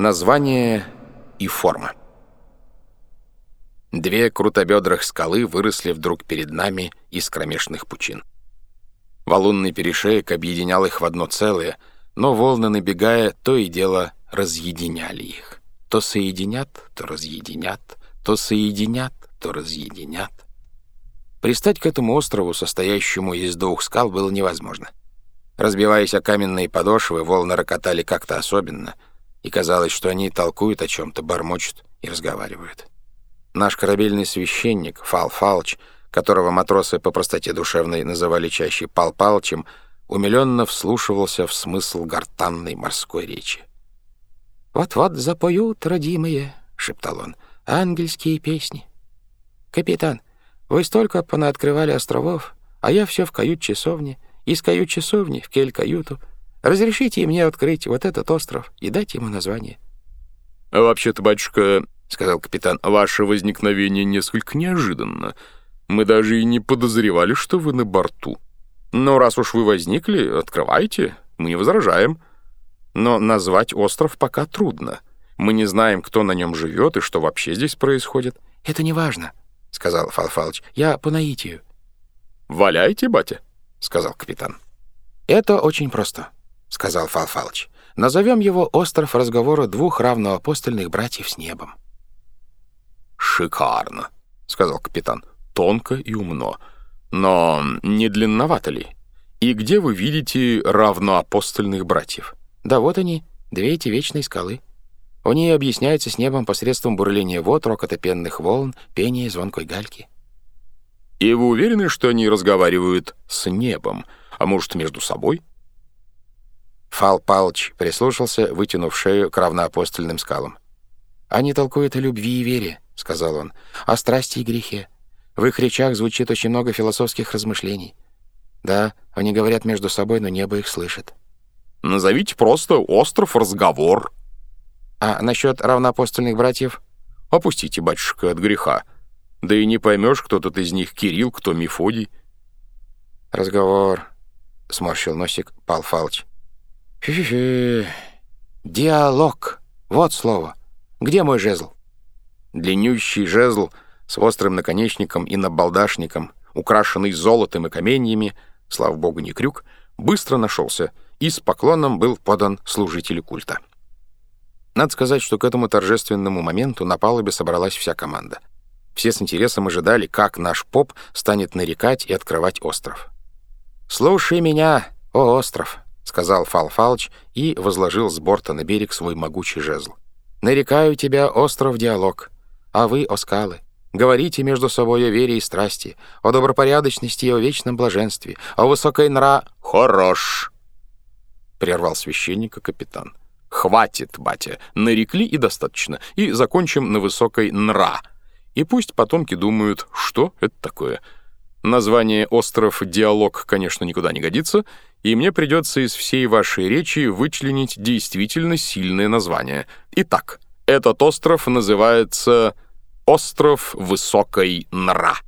Название и форма. Две крутобедрых скалы выросли вдруг перед нами из кромешных пучин. Валунный перешеек объединял их в одно целое, но волны, набегая, то и дело разъединяли их. То соединят, то разъединят, то соединят, то разъединят. Пристать к этому острову, состоящему из двух скал, было невозможно. Разбиваясь о каменные подошвы, волны рокотали как-то особенно — и казалось, что они толкуют о чем-то, бормочут и разговаривают. Наш корабельный священник, Фал Фалч, которого матросы по простоте душевной называли чаще Пал Палчем, умиленно вслушивался в смысл гортанной морской речи. «Вот-вот запоют, родимые», — шептал он, — «ангельские песни. Капитан, вы столько понаоткрывали островов, а я все в кают-часовне, из кают-часовни в кель-каюту, Разрешите мне открыть вот этот остров и дать ему название». «А вообще-то, батюшка, — сказал капитан, — ваше возникновение несколько неожиданно. Мы даже и не подозревали, что вы на борту. Но раз уж вы возникли, открывайте, мы не возражаем. Но назвать остров пока трудно. Мы не знаем, кто на нем живет и что вообще здесь происходит». «Это не важно, — сказал Фалфалыч. — Я по наитию». «Валяйте, батя», — сказал капитан. «Это очень просто». — сказал Фал Фалыч. «Назовем его «Остров разговора двух равноапостольных братьев с небом». «Шикарно», — сказал капитан. «Тонко и умно. Но не длинновато ли? И где вы видите равноапостольных братьев?» «Да вот они, две эти вечные скалы. У нее объясняются с небом посредством бурления вод, рокота пенных волн, пения звонкой гальки». «И вы уверены, что они разговаривают с небом, а может, между собой?» Фал Палч прислушался, вытянув шею к равноапостольным скалам. «Они толкуют о любви и вере», — сказал он, — «о страсти и грехе. В их речах звучит очень много философских размышлений. Да, они говорят между собой, но небо их слышит». «Назовите просто остров разговор». «А насчет равноапостольных братьев?» «Опустите, батюшка, от греха. Да и не поймешь, кто тут из них Кирилл, кто Мефодий». «Разговор», — сморщил носик Пал Фалч. Диалог. Вот слово. Где мой жезл? Длиннющий жезл с острым наконечником и набалдашником, украшенный золотом и каменьями, слава богу, не крюк, быстро нашелся и с поклоном был подан служителю культа. Надо сказать, что к этому торжественному моменту на палубе собралась вся команда. Все с интересом ожидали, как наш поп станет нарекать и открывать остров. «Слушай меня, о остров!» — сказал Фал Фалыч и возложил с борта на берег свой могучий жезл. «Нарекаю тебя, остров Диалог, а вы, о скалы, говорите между собой о вере и страсти, о добропорядочности и о вечном блаженстве, о высокой нра...» «Хорош!» — прервал священника капитан. «Хватит, батя, нарекли и достаточно, и закончим на высокой нра. И пусть потомки думают, что это такое». Название «Остров Диалог», конечно, никуда не годится, и мне придется из всей вашей речи вычленить действительно сильное название. Итак, этот остров называется «Остров Высокой Нра».